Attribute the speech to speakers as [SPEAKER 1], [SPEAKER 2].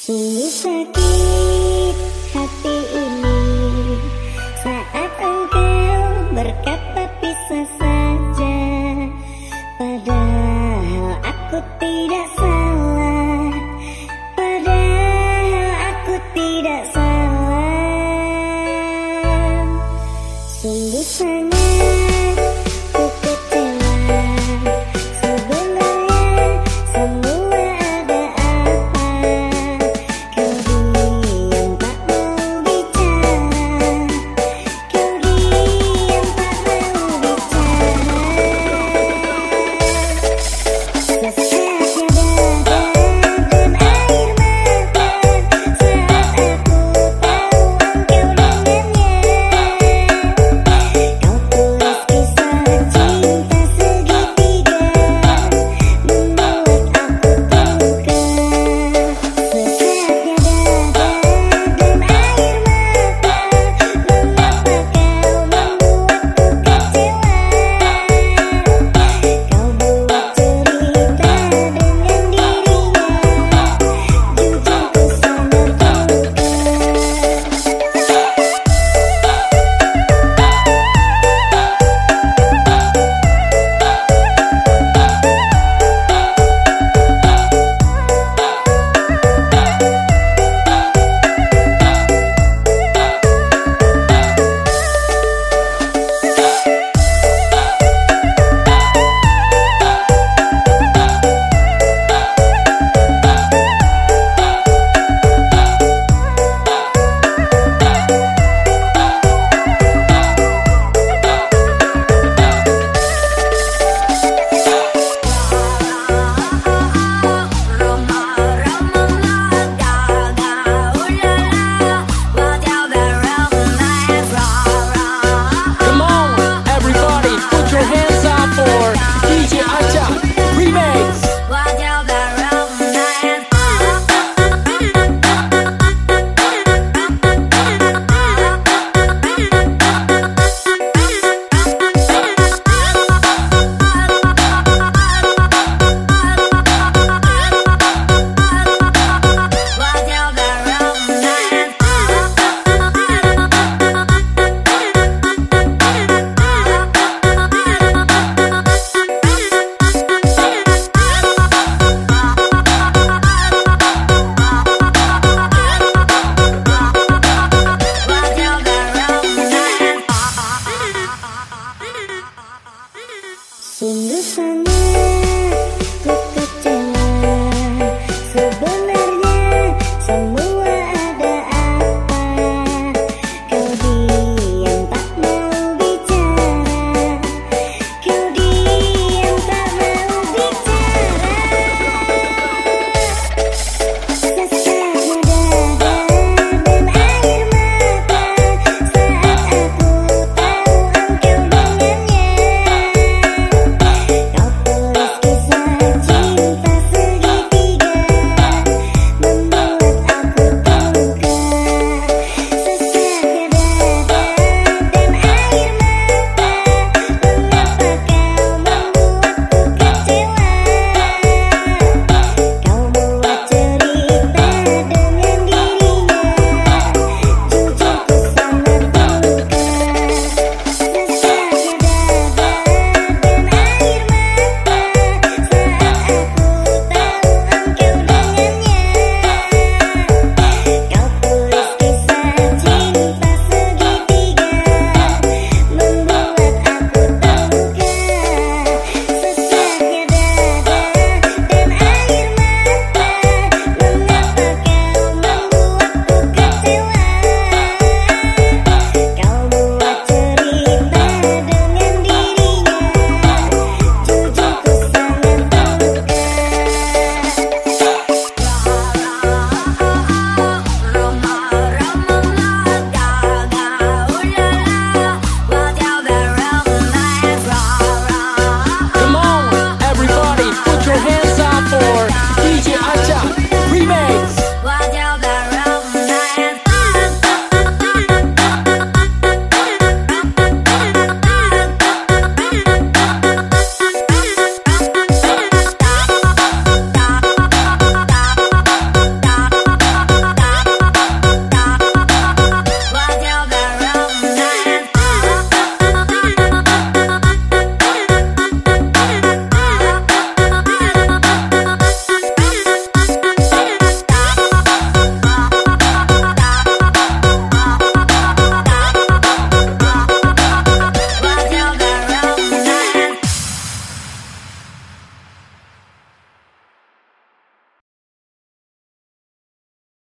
[SPEAKER 1] Sungguh sakit hati ini Saat engkau berkata pisah saja Padahal aku tidak salah. Padahal aku tidak salah. Sungguh sangat